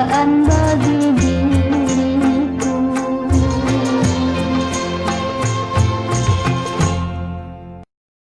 And.